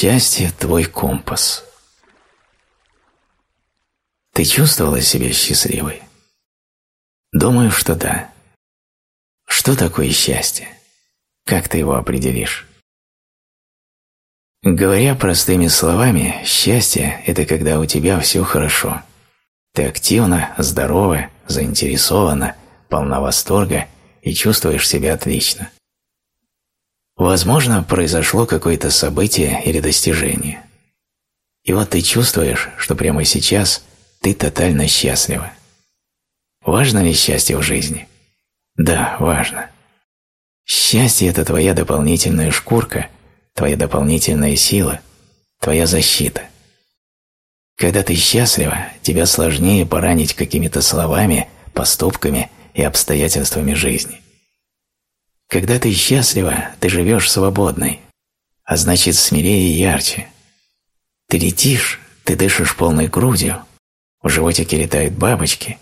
Счастье – твой компас. Ты чувствовала себя счастливой? Думаю, что да. Что такое счастье? Как ты его определишь? Говоря простыми словами, счастье – это когда у тебя все хорошо. Ты активна, здорова, заинтересована, полна восторга и чувствуешь себя отлично. Возможно, произошло какое-то событие или достижение. И вот ты чувствуешь, что прямо сейчас ты тотально счастлива. Важно ли счастье в жизни? Да, важно. Счастье – это твоя дополнительная шкурка, твоя дополнительная сила, твоя защита. Когда ты счастлива, тебя сложнее поранить какими-то словами, поступками и обстоятельствами жизни. Когда ты счастлива, ты живешь свободной, а значит смелее и ярче. Ты летишь, ты дышишь полной грудью, в животике летают бабочки,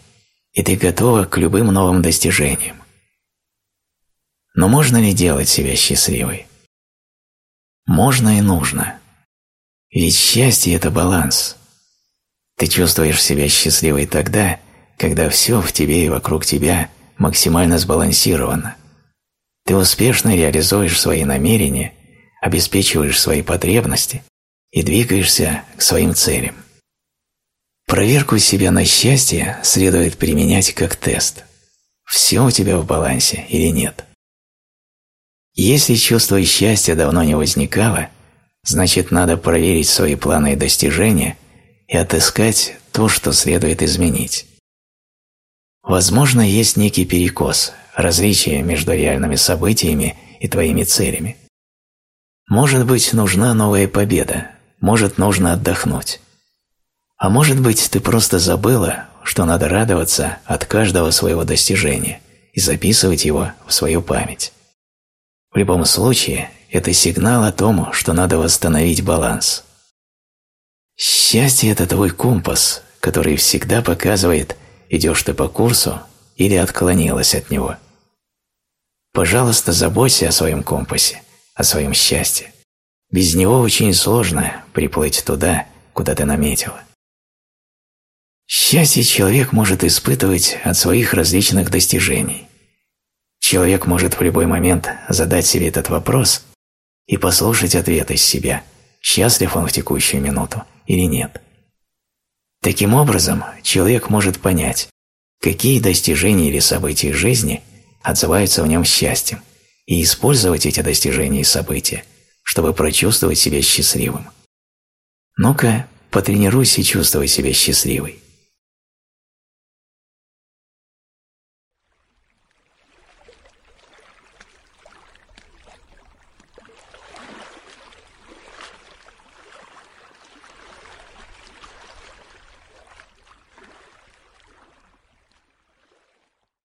и ты готова к любым новым достижениям. Но можно ли делать себя счастливой? Можно и нужно. Ведь счастье – это баланс. Ты чувствуешь себя счастливой тогда, когда все в тебе и вокруг тебя максимально сбалансировано – ты успешно реализуешь свои намерения, обеспечиваешь свои потребности и двигаешься к своим целям. Проверку себя на счастье следует применять как тест. Все у тебя в балансе или нет? Если чувство счастья давно не возникало, значит надо проверить свои планы и достижения и отыскать то, что следует изменить. Возможно, есть некий перекос, различие между реальными событиями и твоими целями. Может быть, нужна новая победа, может, нужно отдохнуть. А может быть, ты просто забыла, что надо радоваться от каждого своего достижения и записывать его в свою память. В любом случае, это сигнал о том, что надо восстановить баланс. Счастье – это твой компас, который всегда показывает, идешь ты по курсу или отклонилась от него – Пожалуйста, заботься о своем компасе, о своем счастье. Без него очень сложно приплыть туда, куда ты наметила. Счастье человек может испытывать от своих различных достижений. Человек может в любой момент задать себе этот вопрос и послушать ответ из себя, счастлив он в текущую минуту или нет. Таким образом, человек может понять, какие достижения или события жизни – отзываются в нем счастьем, и использовать эти достижения и события, чтобы прочувствовать себя счастливым. Ну-ка, потренируйся чувствовать себя счастливой.